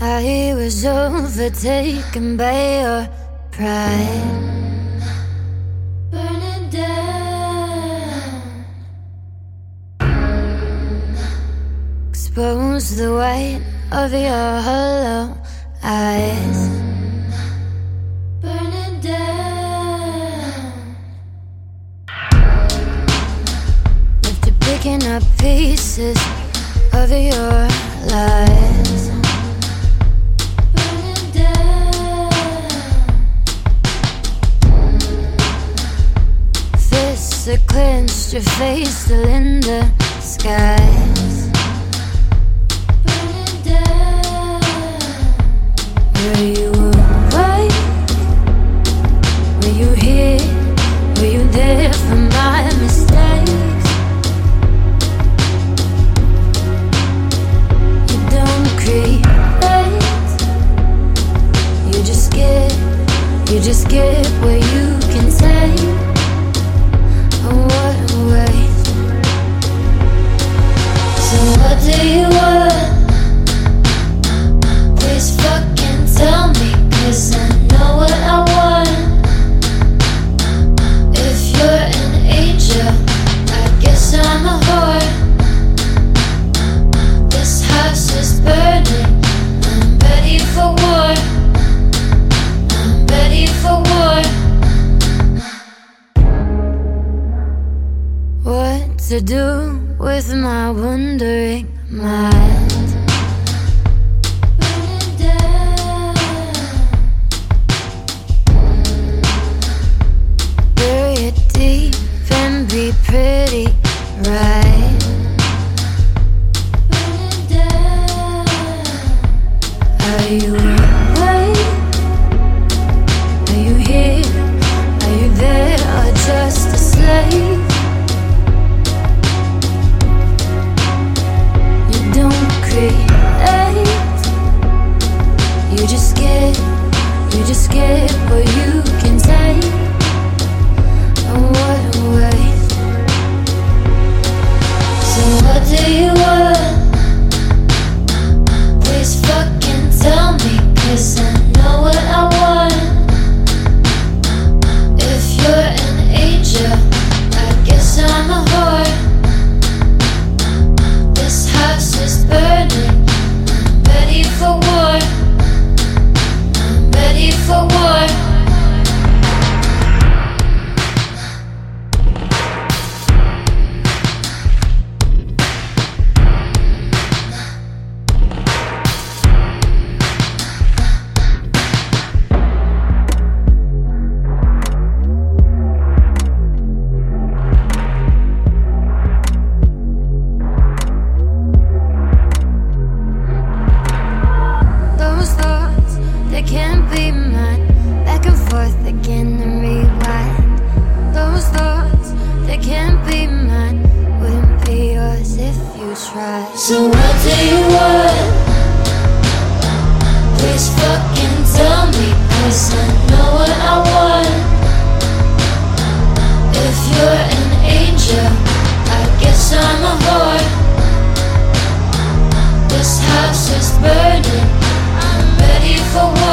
I was overtaken by your pride. Burning down. Expose the white of your hollow eyes. Burning down. Left you picking up pieces of your lies. Are clenched, your face still in the skies. Burning down. Were you awake? Were you here? Were you there for my mistakes? You don't create. You just get. You just get what you what do you want? To do with my wandering mind? Bury it deep and be pretty, right? Are you do you So what do you want? Please fucking tell I know what I want. If you're an angel, I guess I'm a whore. This house is burning. I'm ready for war. I'm ready for war.